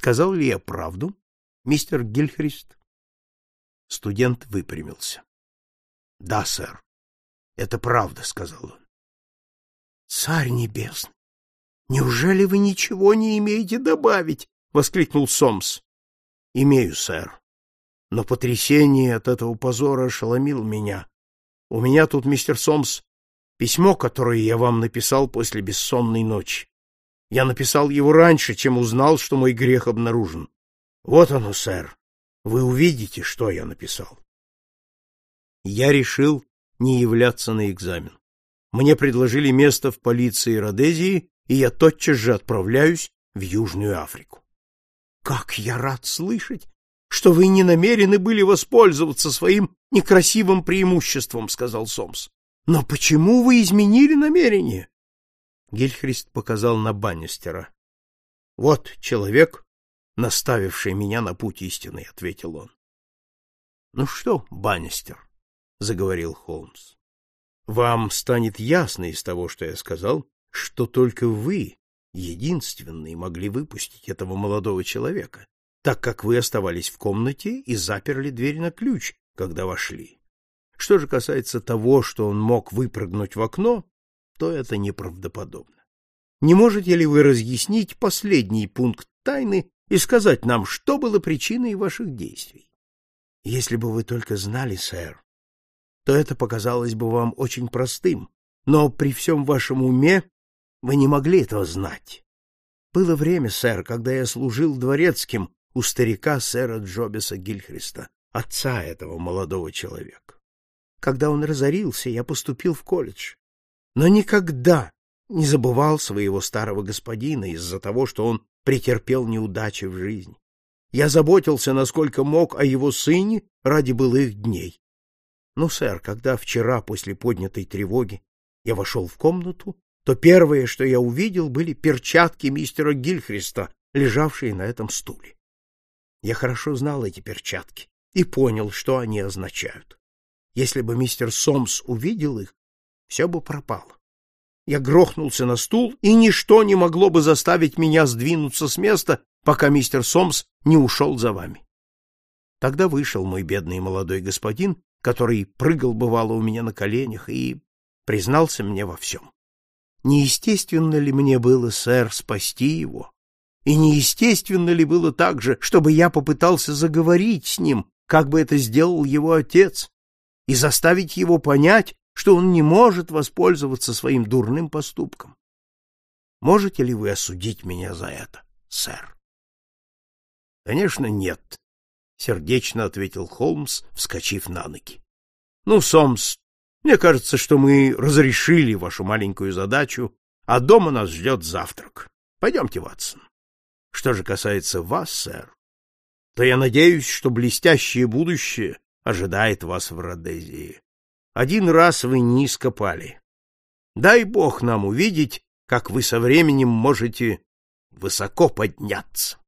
Сказал ли я правду, мистер Гильхрист? Студент выпрямился. — Да, сэр. Это правда, — сказал он. — Царь небесный! Неужели вы ничего не имеете добавить? — воскликнул Сомс. — Имею, сэр. Но потрясение от этого позора ошеломило меня. У меня тут, мистер Сомс, письмо, которое я вам написал после бессонной ночи. Я написал его раньше, чем узнал, что мой грех обнаружен. Вот оно, сэр. Вы увидите, что я написал. Я решил не являться на экзамен. Мне предложили место в полиции Родезии, и я тотчас же отправляюсь в Южную Африку. Как я рад слышать, что вы не намерены были воспользоваться своим некрасивым преимуществом, сказал Сомс. Но почему вы изменили намерение? Гильхрист показал на Баннистера. Вот человек, наставивший меня на путь истины, ответил он. Ну что, Баннистер, заговорил Холмс. Вам станет ясно из того, что я сказал, что только вы единственные могли выпустить этого молодого человека, так как вы оставались в комнате и заперли дверь на ключ, когда вошли. Что же касается того, что он мог выпрыгнуть в окно, то это неправдоподобно. Не можете ли вы разъяснить последний пункт тайны и сказать нам, что было причиной ваших действий? Если бы вы только знали, сэр, то это показалось бы вам очень простым, но при всем вашем уме вы не могли этого знать. Было время, сэр, когда я служил дворецким у старика сэра Джобиса Гильхриста, отца этого молодого человека. Когда он разорился, я поступил в колледж, но никогда не забывал своего старого господина из-за того, что он претерпел неудачи в жизни. Я заботился, насколько мог, о его сыне ради былых дней. Ну, сэр, когда вчера после поднятой тревоги я вошел в комнату, то первое, что я увидел, были перчатки мистера Гильхриста, лежавшие на этом стуле. Я хорошо знал эти перчатки и понял, что они означают. Если бы мистер Сомс увидел их, все бы пропало. Я грохнулся на стул, и ничто не могло бы заставить меня сдвинуться с места, пока мистер Сомс не ушел за вами. Тогда вышел мой бедный молодой господин, который прыгал бывало у меня на коленях и признался мне во всем. Неестественно ли мне было, сэр, спасти его? И неестественно ли было также, чтобы я попытался заговорить с ним, как бы это сделал его отец, и заставить его понять, что он не может воспользоваться своим дурным поступком? Можете ли вы осудить меня за это, сэр? — Конечно, нет, — сердечно ответил Холмс, вскочив на ноги. — Ну, Сомс, мне кажется, что мы разрешили вашу маленькую задачу, а дома нас ждет завтрак. Пойдемте, Ватсон. Что же касается вас, сэр, то я надеюсь, что блестящее будущее ожидает вас в Родезии. Один раз вы низко пали. Дай бог нам увидеть, как вы со временем можете высоко подняться.